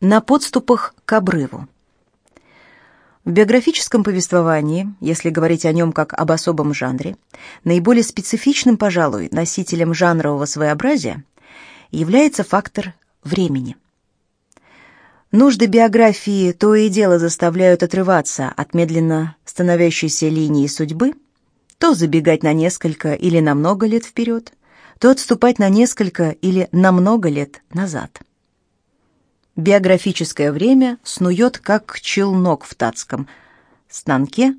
На подступах к обрыву. В биографическом повествовании, если говорить о нем как об особом жанре, наиболее специфичным, пожалуй, носителем жанрового своеобразия является фактор времени. Нужды биографии то и дело заставляют отрываться от медленно становящейся линии судьбы, то забегать на несколько или на много лет вперед, то отступать на несколько или на много лет назад биографическое время снует, как челнок в татском станке,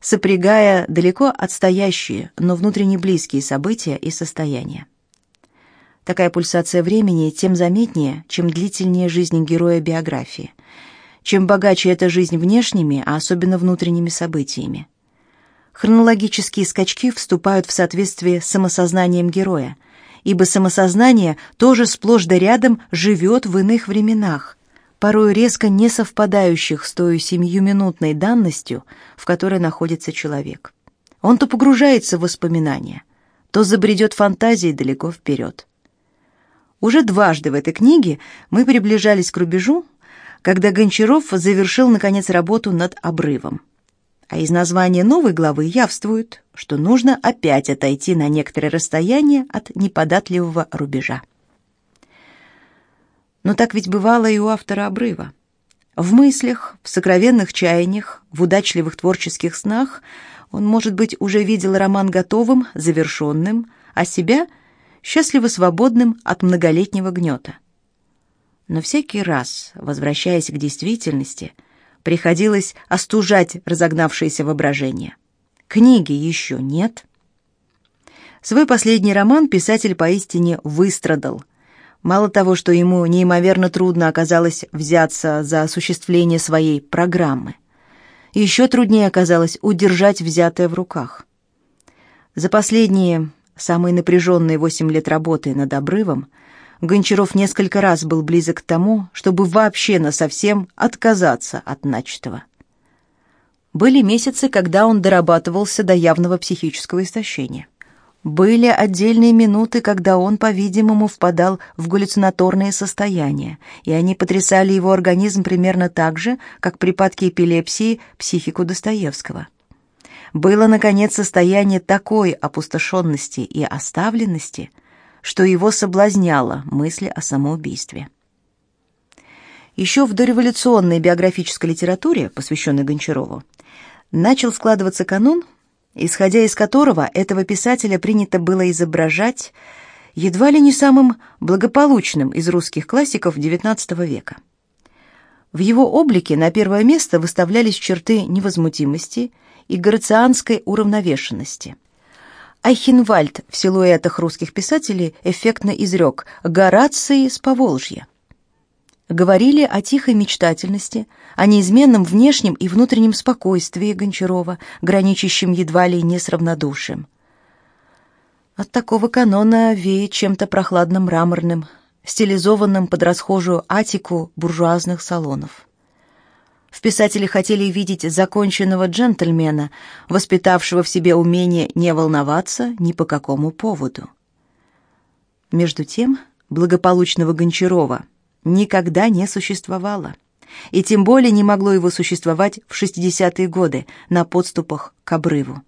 сопрягая далеко отстоящие, но внутренне близкие события и состояния. Такая пульсация времени тем заметнее, чем длительнее жизнь героя биографии, чем богаче эта жизнь внешними, а особенно внутренними событиями. Хронологические скачки вступают в соответствие с самосознанием героя – ибо самосознание тоже сплошь да рядом живет в иных временах, порой резко не совпадающих с той семьюминутной данностью, в которой находится человек. Он то погружается в воспоминания, то забредет фантазией далеко вперед. Уже дважды в этой книге мы приближались к рубежу, когда Гончаров завершил, наконец, работу над обрывом. А из названия новой главы явствует, что нужно опять отойти на некоторое расстояние от неподатливого рубежа. Но так ведь бывало и у автора обрыва. В мыслях, в сокровенных чаяниях, в удачливых творческих снах он, может быть, уже видел роман готовым, завершенным, а себя счастливо свободным от многолетнего гнета. Но всякий раз, возвращаясь к действительности, приходилось остужать разогнавшееся воображение. Книги еще нет. Свой последний роман писатель поистине выстрадал. Мало того, что ему неимоверно трудно оказалось взяться за осуществление своей программы, еще труднее оказалось удержать взятое в руках. За последние, самые напряженные восемь лет работы над обрывом Гончаров несколько раз был близок к тому, чтобы вообще насовсем отказаться от начатого. Были месяцы, когда он дорабатывался до явного психического истощения. Были отдельные минуты, когда он, по-видимому, впадал в галлюцинаторные состояния, и они потрясали его организм примерно так же, как припадки эпилепсии психику Достоевского. Было, наконец, состояние такой опустошенности и оставленности – что его соблазняло мысли о самоубийстве. Еще в дореволюционной биографической литературе, посвященной Гончарову, начал складываться канон, исходя из которого этого писателя принято было изображать едва ли не самым благополучным из русских классиков XIX века. В его облике на первое место выставлялись черты невозмутимости и грацианской уравновешенности – Айхенвальд в силуэтах русских писателей эффектно изрек «Гораций с Поволжья». Говорили о тихой мечтательности, о неизменном внешнем и внутреннем спокойствии Гончарова, граничащем едва ли не с равнодушием. От такого канона веет чем-то прохладно-мраморным, стилизованным под расхожую атику буржуазных салонов. В писателе хотели видеть законченного джентльмена, воспитавшего в себе умение не волноваться ни по какому поводу. Между тем, благополучного Гончарова никогда не существовало, и тем более не могло его существовать в 60-е годы на подступах к обрыву.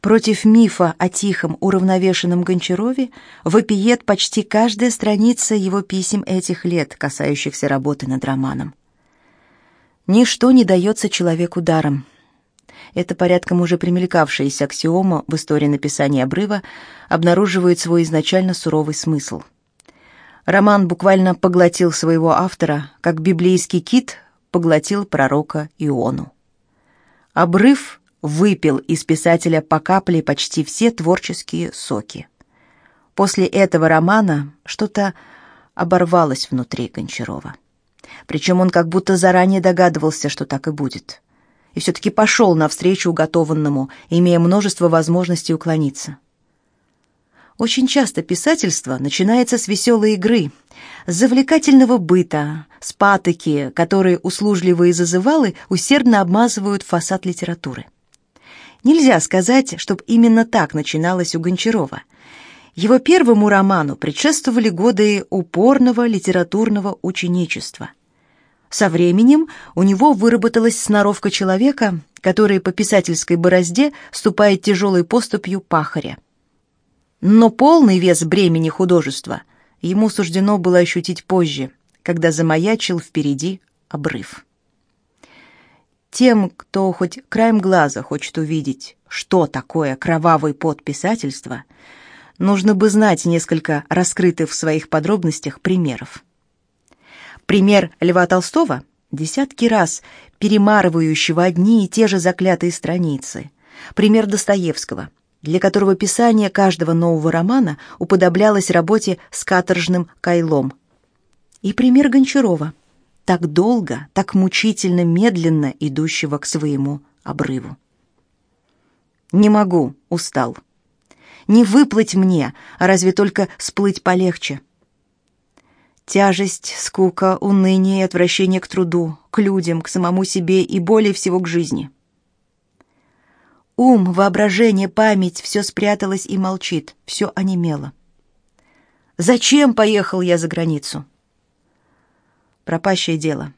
Против мифа о тихом, уравновешенном Гончарове вопиет почти каждая страница его писем этих лет, касающихся работы над романом. Ничто не дается человеку даром. Это порядком уже примелькавшаяся аксиома в истории написания обрыва обнаруживает свой изначально суровый смысл. Роман буквально поглотил своего автора, как библейский кит поглотил пророка Иону. Обрыв выпил из писателя по капле почти все творческие соки. После этого романа что-то оборвалось внутри Гончарова. Причем он как будто заранее догадывался, что так и будет. И все-таки пошел навстречу уготованному, имея множество возможностей уклониться. Очень часто писательство начинается с веселой игры, с завлекательного быта, с патоки, которые услужливые зазывалы усердно обмазывают фасад литературы. Нельзя сказать, чтобы именно так начиналось у Гончарова. Его первому роману предшествовали годы упорного литературного ученичества – Со временем у него выработалась сноровка человека, который по писательской борозде ступает тяжелой поступью пахаря. Но полный вес бремени художества ему суждено было ощутить позже, когда замаячил впереди обрыв. Тем, кто хоть краем глаза хочет увидеть, что такое кровавый пот писательства, нужно бы знать несколько раскрытых в своих подробностях примеров. Пример Льва Толстого, десятки раз перемарывающего одни и те же заклятые страницы. Пример Достоевского, для которого писание каждого нового романа уподоблялось работе с каторжным кайлом. И пример Гончарова, так долго, так мучительно медленно идущего к своему обрыву. «Не могу, устал. Не выплыть мне, а разве только сплыть полегче». Тяжесть, скука, уныние и отвращение к труду, к людям, к самому себе и более всего к жизни. Ум, воображение, память — все спряталось и молчит, все онемело. Зачем поехал я за границу? Пропащее дело.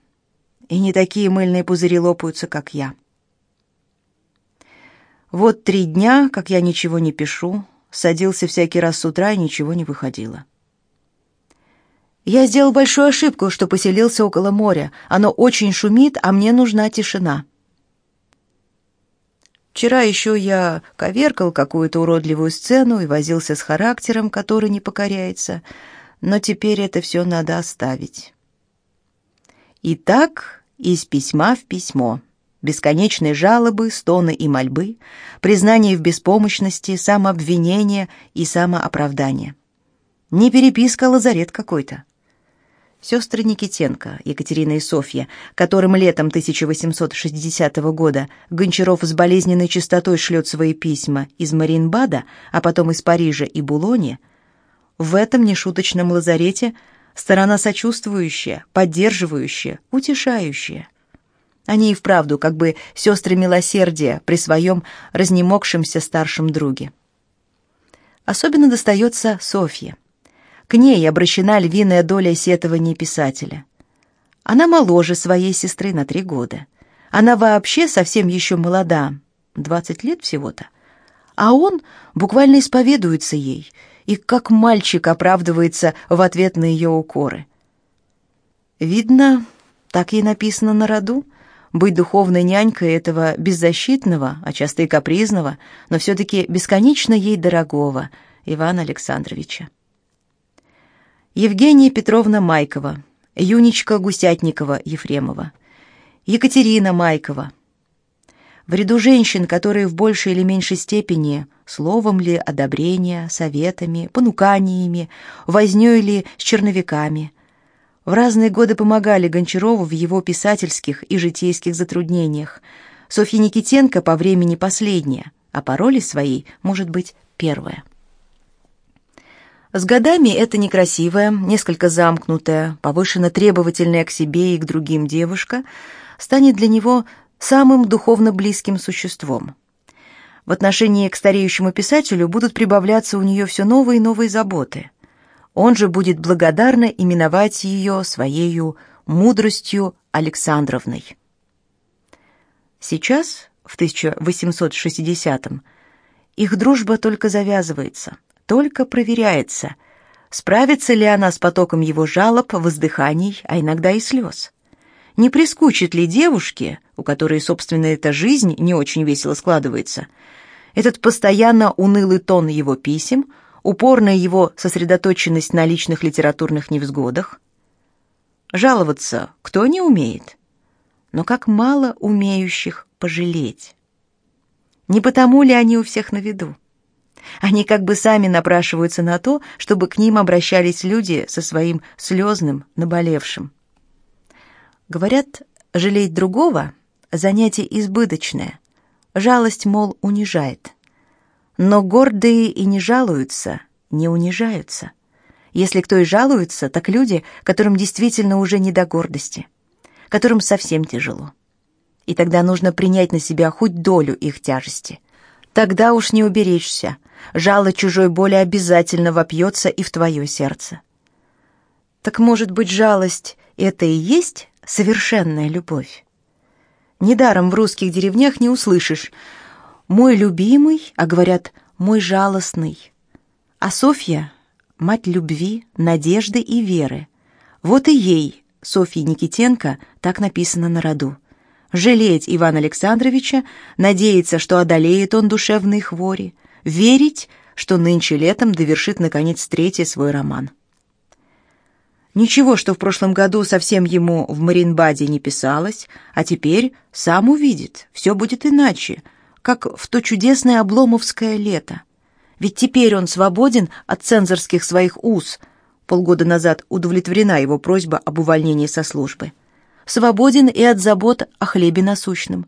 И не такие мыльные пузыри лопаются, как я. Вот три дня, как я ничего не пишу, садился всякий раз с утра и ничего не выходило. Я сделал большую ошибку, что поселился около моря. Оно очень шумит, а мне нужна тишина. Вчера еще я коверкал какую-то уродливую сцену и возился с характером, который не покоряется, но теперь это все надо оставить. И так из письма в письмо. Бесконечные жалобы, стоны и мольбы, признание в беспомощности, самообвинение и самооправдание. Не переписка, а лазарет какой-то. Сестры Никитенко, Екатерина и Софья, которым летом 1860 года Гончаров с болезненной частотой шлет свои письма из Маринбада, а потом из Парижа и Булони, в этом нешуточном лазарете сторона сочувствующая, поддерживающая, утешающая. Они и вправду как бы сестры милосердия при своем разнемогшемся старшем друге. Особенно достается Софье. К ней обращена львиная доля сетования писателя. Она моложе своей сестры на три года. Она вообще совсем еще молода, двадцать лет всего-то. А он буквально исповедуется ей и как мальчик оправдывается в ответ на ее укоры. Видно, так ей написано на роду, быть духовной нянькой этого беззащитного, а часто и капризного, но все-таки бесконечно ей дорогого Ивана Александровича. Евгения Петровна Майкова, Юничка Гусятникова Ефремова, Екатерина Майкова. В ряду женщин, которые в большей или меньшей степени, словом ли, одобрения, советами, понуканиями, вознёй ли с черновиками, в разные годы помогали Гончарову в его писательских и житейских затруднениях. Софья Никитенко по времени последняя, а по роли своей, может быть, первая. С годами эта некрасивая, несколько замкнутая, повышенно требовательная к себе и к другим девушка станет для него самым духовно близким существом. В отношении к стареющему писателю будут прибавляться у нее все новые и новые заботы. Он же будет благодарно именовать ее своею мудростью Александровной. Сейчас, в 1860-м, их дружба только завязывается – только проверяется, справится ли она с потоком его жалоб, воздыханий, а иногда и слез. Не прискучит ли девушке, у которой, собственно, эта жизнь не очень весело складывается, этот постоянно унылый тон его писем, упорная его сосредоточенность на личных литературных невзгодах? Жаловаться кто не умеет? Но как мало умеющих пожалеть. Не потому ли они у всех на виду? Они как бы сами напрашиваются на то, чтобы к ним обращались люди со своим слезным, наболевшим. Говорят, жалеть другого — занятие избыточное. Жалость, мол, унижает. Но гордые и не жалуются, не унижаются. Если кто и жалуется, так люди, которым действительно уже не до гордости, которым совсем тяжело. И тогда нужно принять на себя хоть долю их тяжести. Тогда уж не уберечься, жало чужой боли обязательно вопьется и в твое сердце. Так, может быть, жалость — это и есть совершенная любовь. Недаром в русских деревнях не услышишь «мой любимый», а говорят «мой жалостный». А Софья — мать любви, надежды и веры. Вот и ей, Софье Никитенко, так написано на роду. Жалеть Ивана Александровича, надеяться, что одолеет он душевные хвори, верить, что нынче летом довершит, наконец, третий свой роман. Ничего, что в прошлом году совсем ему в Маринбаде не писалось, а теперь сам увидит, все будет иначе, как в то чудесное обломовское лето. Ведь теперь он свободен от цензорских своих уз. Полгода назад удовлетворена его просьба об увольнении со службы. Свободен и от забот о хлебе насущном.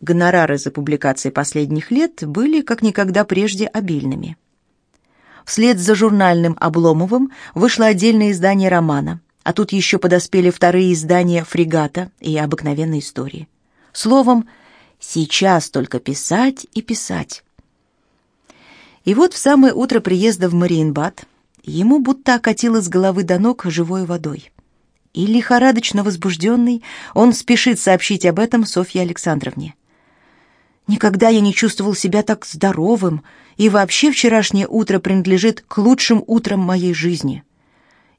Гонорары за публикации последних лет были как никогда прежде обильными. Вслед за журнальным Обломовым вышло отдельное издание романа, а тут еще подоспели вторые издания «Фрегата» и «Обыкновенной истории». Словом, сейчас только писать и писать. И вот в самое утро приезда в Мариенбад ему будто окатило с головы до ног живой водой. И лихорадочно возбужденный он спешит сообщить об этом Софье Александровне. Никогда я не чувствовал себя так здоровым, и вообще вчерашнее утро принадлежит к лучшим утрам моей жизни.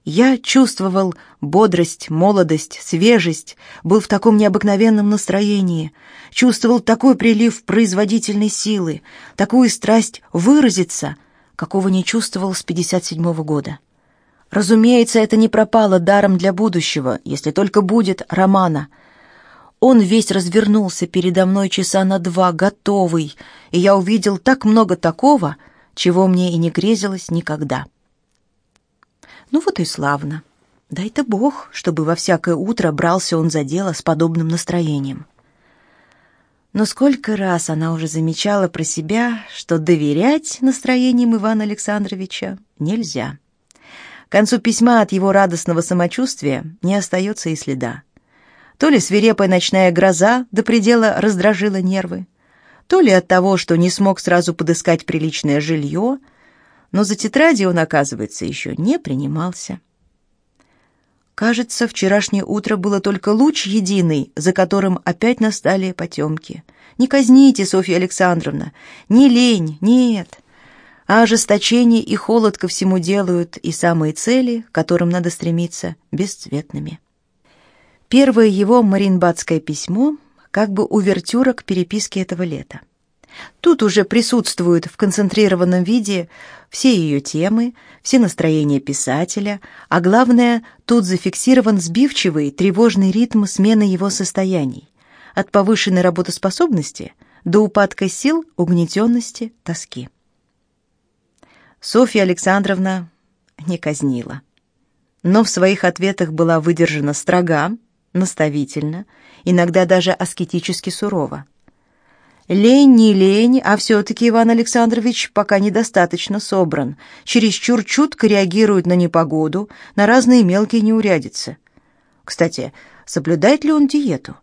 Я чувствовал бодрость, молодость, свежесть, был в таком необыкновенном настроении, чувствовал такой прилив производительной силы, такую страсть выразиться, какого не чувствовал с 57-го года. Разумеется, это не пропало даром для будущего, если только будет романа — он весь развернулся передо мной часа на два, готовый, и я увидел так много такого, чего мне и не грезилось никогда. Ну вот и славно. Дай-то Бог, чтобы во всякое утро брался он за дело с подобным настроением. Но сколько раз она уже замечала про себя, что доверять настроениям Ивана Александровича нельзя. К концу письма от его радостного самочувствия не остается и следа. То ли свирепая ночная гроза до предела раздражила нервы, то ли от того, что не смог сразу подыскать приличное жилье, но за тетради он, оказывается, еще не принимался. Кажется, вчерашнее утро было только луч единый, за которым опять настали потемки. Не казните, Софья Александровна, не лень, нет. А ожесточение и холод ко всему делают и самые цели, к которым надо стремиться, бесцветными. Первое его маринбадское письмо как бы увертюра к переписке этого лета. Тут уже присутствуют в концентрированном виде все ее темы, все настроения писателя, а главное, тут зафиксирован сбивчивый, тревожный ритм смены его состояний, от повышенной работоспособности до упадка сил, угнетенности, тоски. Софья Александровна не казнила, но в своих ответах была выдержана строга, наставительно, иногда даже аскетически сурово. Лень не лень, а все-таки Иван Александрович пока недостаточно собран, чересчур чутко реагирует на непогоду, на разные мелкие неурядицы. Кстати, соблюдает ли он диету?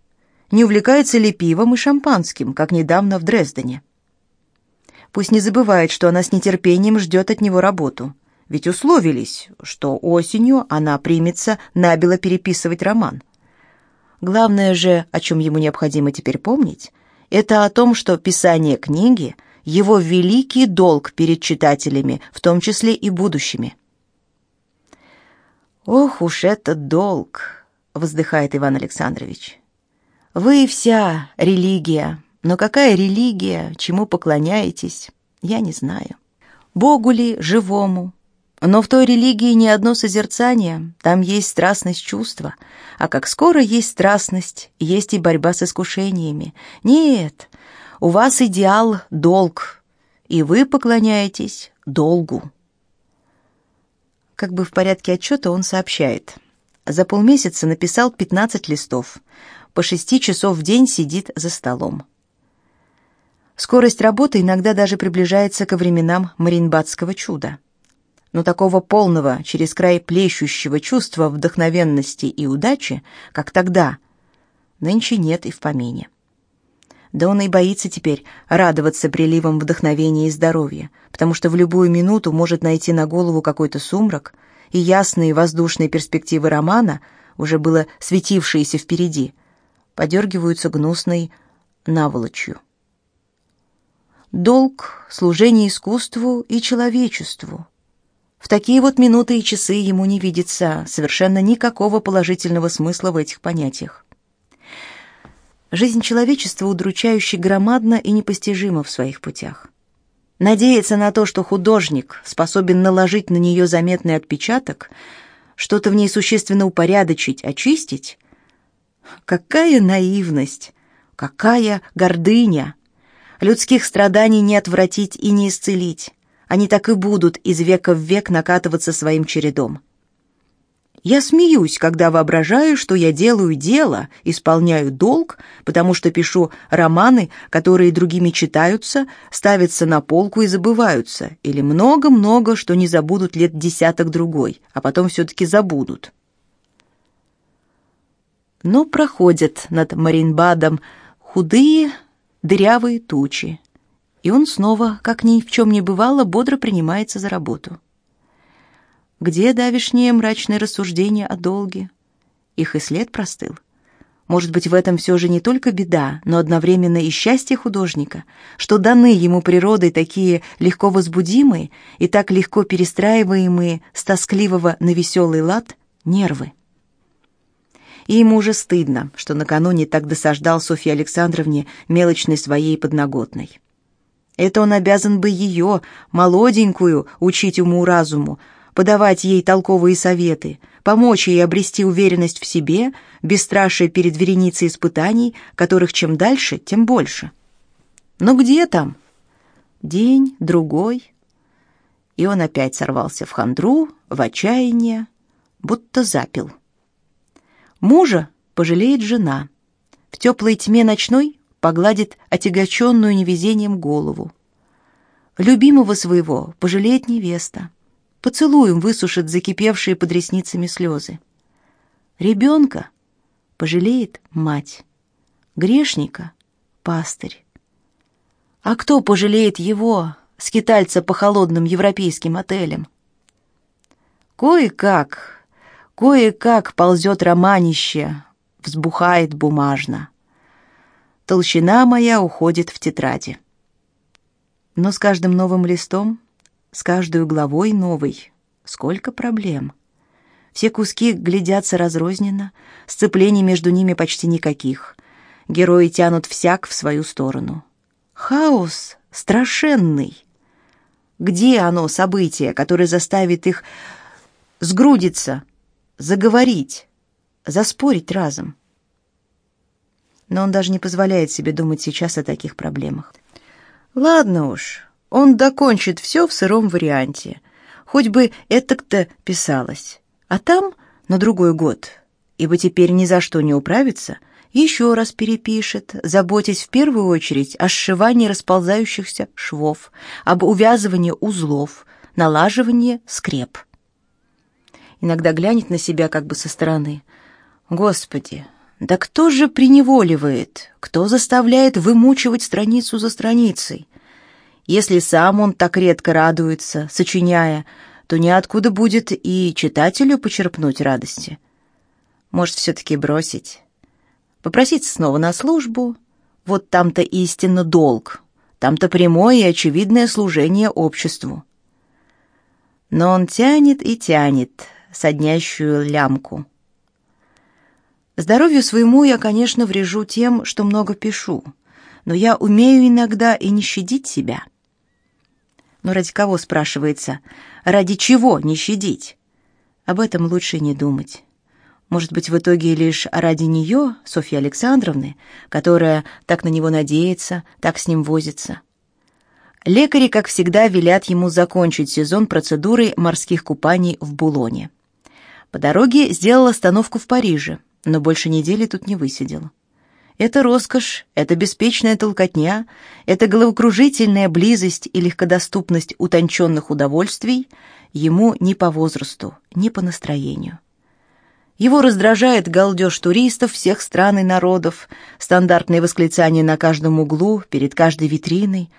Не увлекается ли пивом и шампанским, как недавно в Дрездене? Пусть не забывает, что она с нетерпением ждет от него работу. Ведь условились, что осенью она примется набело переписывать роман. Главное же, о чем ему необходимо теперь помнить, это о том, что писание книги — его великий долг перед читателями, в том числе и будущими. «Ох уж этот долг!» — вздыхает Иван Александрович. «Вы вся религия, но какая религия, чему поклоняетесь, я не знаю. Богу ли, живому, но в той религии не одно созерцание, там есть страстность чувства. А как скоро есть страстность, есть и борьба с искушениями. Нет, у вас идеал — долг, и вы поклоняетесь долгу. Как бы в порядке отчета он сообщает. За полмесяца написал 15 листов. По шести часов в день сидит за столом. Скорость работы иногда даже приближается ко временам Маринбадского чуда но такого полного, через край плещущего чувства вдохновенности и удачи, как тогда, нынче нет и в помине. Да он и боится теперь радоваться приливам вдохновения и здоровья, потому что в любую минуту может найти на голову какой-то сумрак, и ясные воздушные перспективы романа уже было светившиеся впереди, подергиваются гнусной наволочью. Долг, служение искусству и человечеству. В такие вот минуты и часы ему не видится совершенно никакого положительного смысла в этих понятиях. Жизнь человечества удручающе громадна и непостижима в своих путях. Надеяться на то, что художник способен наложить на нее заметный отпечаток, что-то в ней существенно упорядочить, очистить, какая наивность, какая гордыня! Людских страданий не отвратить и не исцелить. Они так и будут из века в век накатываться своим чередом. Я смеюсь, когда воображаю, что я делаю дело, исполняю долг, потому что пишу романы, которые другими читаются, ставятся на полку и забываются, или много-много, что не забудут лет десяток другой, а потом все-таки забудут. Но проходят над Маринбадом худые, дырявые тучи, и он снова, как ни в чем не бывало, бодро принимается за работу. Где давишнее мрачное рассуждение о долге? Их и след простыл. Может быть, в этом все же не только беда, но одновременно и счастье художника, что даны ему природой такие легко возбудимые и так легко перестраиваемые с тоскливого на веселый лад нервы. И ему уже стыдно, что накануне так досаждал Софье Александровне мелочной своей подноготной. Это он обязан бы ее, молоденькую, учить уму-разуму, подавать ей толковые советы, помочь ей обрести уверенность в себе, бесстрашие перед вереницей испытаний, которых чем дальше, тем больше. Но где там? День, другой. И он опять сорвался в хандру, в отчаяние, будто запил. Мужа пожалеет жена. В теплой тьме ночной погладит отягощенную невезением голову. Любимого своего пожалеет невеста поцелуем высушит закипевшие под ресницами слезы. Ребенка пожалеет мать, грешника — пастырь. А кто пожалеет его, скитальца по холодным европейским отелям? Кое-как, кое-как ползет романище, взбухает бумажно. Толщина моя уходит в тетради. Но с каждым новым листом с каждой главой новой. Сколько проблем. Все куски глядятся разрозненно, сцеплений между ними почти никаких. Герои тянут всяк в свою сторону. Хаос страшенный. Где оно, событие, которое заставит их сгрудиться, заговорить, заспорить разом? Но он даже не позволяет себе думать сейчас о таких проблемах. Ладно уж, он докончит все в сыром варианте. Хоть бы это-то писалось. А там, на другой год, ибо теперь ни за что не управится, еще раз перепишет, заботясь в первую очередь о сшивании расползающихся швов, об увязывании узлов, налаживании скреп. Иногда глянет на себя как бы со стороны. Господи, да кто же приневоливает, кто заставляет вымучивать страницу за страницей? Если сам он так редко радуется, сочиняя, то ниоткуда будет и читателю почерпнуть радости. Может, все-таки бросить? Попроситься снова на службу? Вот там-то истинно долг, там-то прямое и очевидное служение обществу. Но он тянет и тянет соднящую лямку. Здоровью своему я, конечно, врежу тем, что много пишу, но я умею иногда и не щадить себя. Но ради кого, спрашивается? Ради чего не щадить? Об этом лучше не думать. Может быть, в итоге лишь ради нее, Софьи Александровны, которая так на него надеется, так с ним возится. Лекари, как всегда, велят ему закончить сезон процедуры морских купаний в Булоне. По дороге сделал остановку в Париже, но больше недели тут не высидел. Это роскошь, это беспечная толкотня, это головокружительная близость и легкодоступность утонченных удовольствий ему не по возрасту, не по настроению. Его раздражает галдеж туристов всех стран и народов, стандартные восклицания на каждом углу, перед каждой витриной.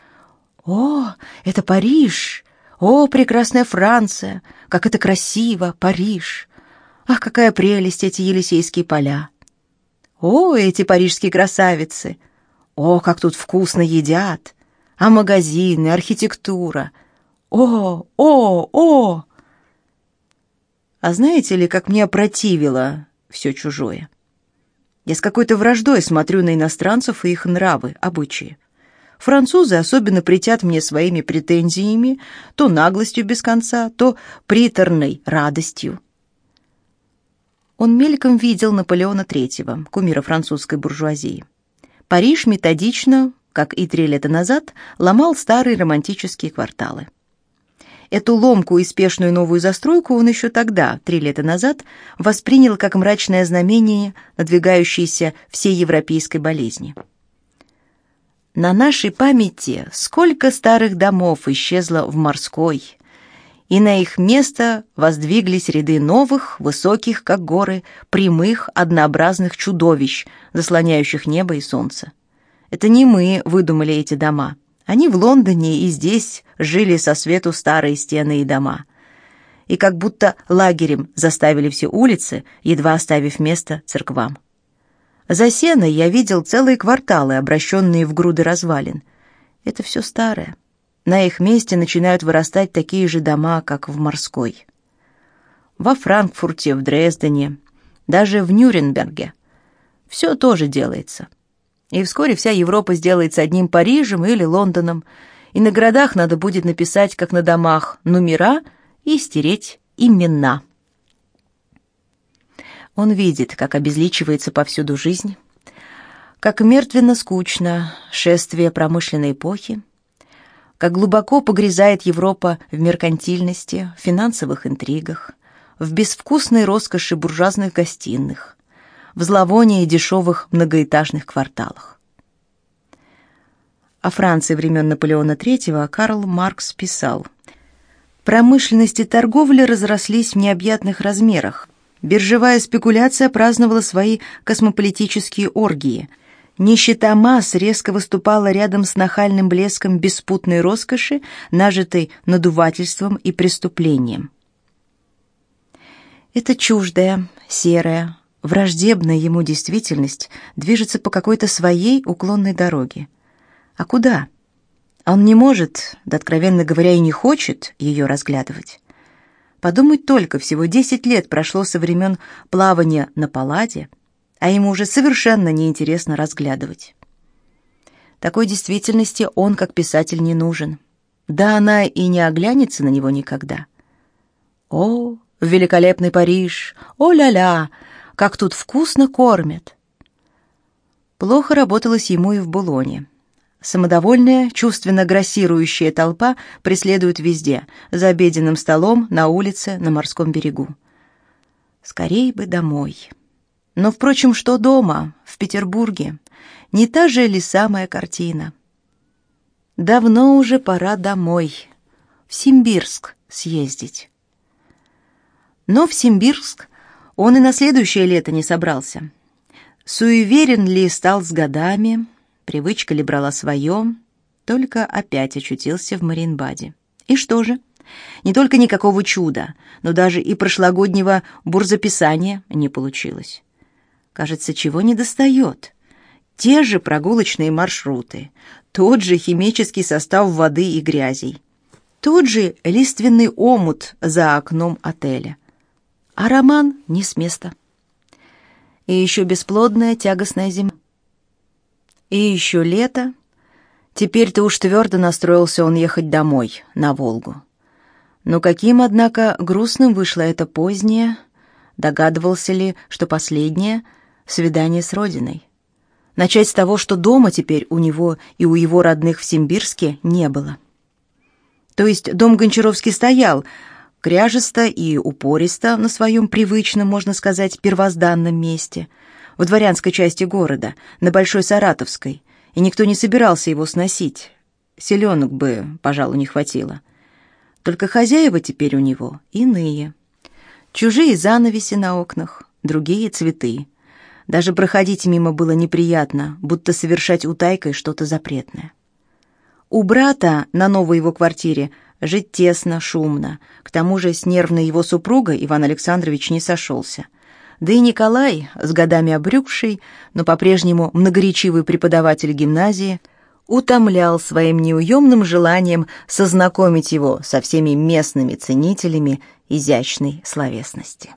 «О, это Париж! О, прекрасная Франция! Как это красиво, Париж! Ах, какая прелесть эти Елисейские поля! О, эти парижские красавицы! О, как тут вкусно едят! А магазины, архитектура! О, о, о! А знаете ли, как мне опротивило все чужое? Я с какой-то враждой смотрю на иностранцев и их нравы, обычаи. Французы особенно притят мне своими претензиями, то наглостью без конца, то приторной радостью. Он мельком видел Наполеона III, кумира французской буржуазии. Париж методично, как и три лета назад, ломал старые романтические кварталы. Эту ломкую и спешную новую застройку он еще тогда, три лета назад, воспринял как мрачное знамение надвигающейся всей европейской болезни. На нашей памяти сколько старых домов исчезло в морской, и на их место воздвиглись ряды новых, высоких, как горы, прямых, однообразных чудовищ, заслоняющих небо и солнце. Это не мы выдумали эти дома. Они в Лондоне и здесь жили со свету старые стены и дома. И как будто лагерем заставили все улицы, едва оставив место церквам. За сеной я видел целые кварталы, обращенные в груды развалин. Это все старое. На их месте начинают вырастать такие же дома, как в Морской. Во Франкфурте, в Дрездене, даже в Нюрнберге. Все тоже делается. И вскоре вся Европа сделается одним Парижем или Лондоном, и на городах надо будет написать, как на домах, номера и стереть имена. Он видит, как обезличивается повсюду жизнь, как мертвенно скучно шествие промышленной эпохи, как глубоко погрязает Европа в меркантильности, в финансовых интригах, в безвкусной роскоши буржуазных гостиных, в зловонии дешевых многоэтажных кварталах. О Франции времен Наполеона III Карл Маркс писал «Промышленность и торговля разрослись в необъятных размерах. Биржевая спекуляция праздновала свои космополитические оргии – Нищета масс резко выступала рядом с нахальным блеском беспутной роскоши, нажитой надувательством и преступлением. Эта чуждая, серая, враждебная ему действительность движется по какой-то своей уклонной дороге. А куда? Он не может, да откровенно говоря, и не хочет ее разглядывать. Подумать только, всего десять лет прошло со времен плавания на Палладе, а ему уже совершенно неинтересно разглядывать. Такой действительности он, как писатель, не нужен. Да она и не оглянется на него никогда. О, великолепный Париж! О-ля-ля! Как тут вкусно кормят! Плохо работалось ему и в Булоне. Самодовольная, чувственно грассирующая толпа преследует везде, за обеденным столом, на улице, на морском берегу. Скорей бы домой. Но, впрочем, что дома, в Петербурге? Не та же ли самая картина? Давно уже пора домой, в Симбирск съездить. Но в Симбирск он и на следующее лето не собрался. Суеверен ли стал с годами, привычка ли брала свое, только опять очутился в Маринбаде. И что же? Не только никакого чуда, но даже и прошлогоднего бурзаписания не получилось. Кажется, чего не достает. Те же прогулочные маршруты, тот же химический состав воды и грязей, тот же лиственный омут за окном отеля. А роман не с места. И еще бесплодная тягостная зима. И еще лето. Теперь-то уж твердо настроился он ехать домой, на Волгу. Но каким, однако, грустным вышло это позднее, догадывался ли, что последнее — свидание с родиной. Начать с того, что дома теперь у него и у его родных в Симбирске не было. То есть дом Гончаровский стоял, кряжесто и упористо на своем привычном, можно сказать, первозданном месте, в дворянской части города, на Большой Саратовской, и никто не собирался его сносить. Селенок бы, пожалуй, не хватило. Только хозяева теперь у него иные. Чужие занавеси на окнах, другие цветы. Даже проходить мимо было неприятно, будто совершать утайкой что-то запретное. У брата на новой его квартире жить тесно, шумно. К тому же с нервной его супругой Иван Александрович не сошелся. Да и Николай, с годами обрюкший, но по-прежнему многоречивый преподаватель гимназии, утомлял своим неуемным желанием сознакомить его со всеми местными ценителями изящной словесности.